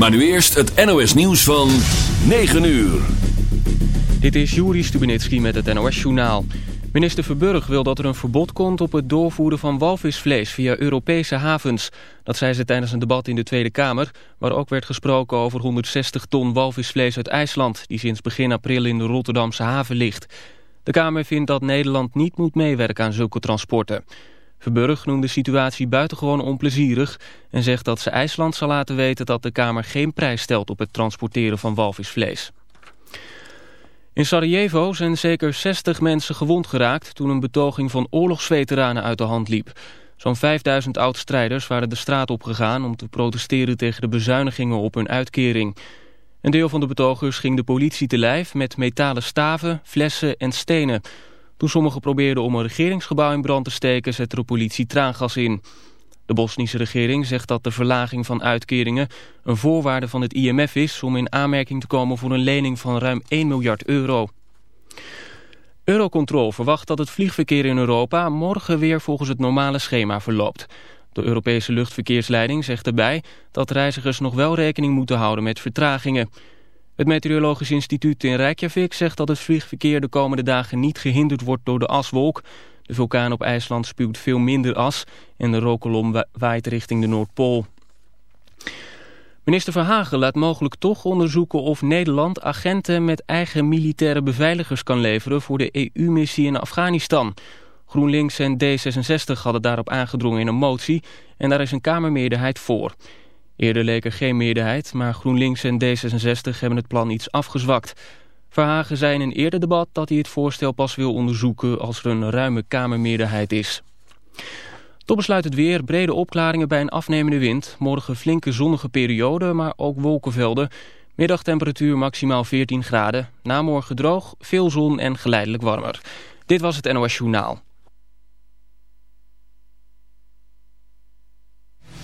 Maar nu eerst het NOS nieuws van 9 uur. Dit is Juri Stubenitski met het NOS-journaal. Minister Verburg wil dat er een verbod komt op het doorvoeren van walvisvlees via Europese havens. Dat zei ze tijdens een debat in de Tweede Kamer, waar ook werd gesproken over 160 ton walvisvlees uit IJsland, die sinds begin april in de Rotterdamse haven ligt. De Kamer vindt dat Nederland niet moet meewerken aan zulke transporten. Verburg noemt de situatie buitengewoon onplezierig en zegt dat ze IJsland zal laten weten dat de Kamer geen prijs stelt op het transporteren van walvisvlees. In Sarajevo zijn zeker 60 mensen gewond geraakt toen een betoging van oorlogsveteranen uit de hand liep. Zo'n 5000 oud-strijders waren de straat opgegaan om te protesteren tegen de bezuinigingen op hun uitkering. Een deel van de betogers ging de politie te lijf met metalen staven, flessen en stenen. Toen sommigen probeerden om een regeringsgebouw in brand te steken, zette de politie traangas in. De Bosnische regering zegt dat de verlaging van uitkeringen een voorwaarde van het IMF is om in aanmerking te komen voor een lening van ruim 1 miljard euro. Eurocontrol verwacht dat het vliegverkeer in Europa morgen weer volgens het normale schema verloopt. De Europese luchtverkeersleiding zegt erbij dat reizigers nog wel rekening moeten houden met vertragingen. Het Meteorologisch Instituut in Reykjavik zegt dat het vliegverkeer de komende dagen niet gehinderd wordt door de aswolk. De vulkaan op IJsland spuwt veel minder as en de rookkolom waait richting de Noordpool. Minister Verhagen laat mogelijk toch onderzoeken of Nederland agenten met eigen militaire beveiligers kan leveren voor de EU-missie in Afghanistan. GroenLinks en D66 hadden daarop aangedrongen in een motie en daar is een kamermeerderheid voor. Eerder leek er geen meerderheid, maar GroenLinks en D66 hebben het plan iets afgezwakt. Verhagen zei in een eerder debat dat hij het voorstel pas wil onderzoeken als er een ruime kamermeerderheid is. Tot besluit het weer, brede opklaringen bij een afnemende wind. Morgen flinke zonnige periode, maar ook wolkenvelden. Middagtemperatuur maximaal 14 graden. Na morgen droog, veel zon en geleidelijk warmer. Dit was het NOS Journaal.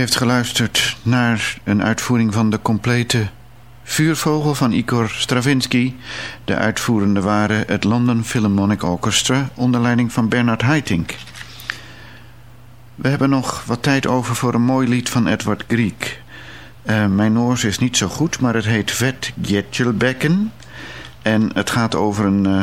heeft geluisterd naar een uitvoering van de complete Vuurvogel van Igor Stravinsky. De uitvoerende waren het London Philharmonic Orchestra onder leiding van Bernard Haitink. We hebben nog wat tijd over voor een mooi lied van Edward Grieg. Uh, mijn Noors is niet zo goed, maar het heet Vet Gjetjelbekken. En het gaat over een, uh,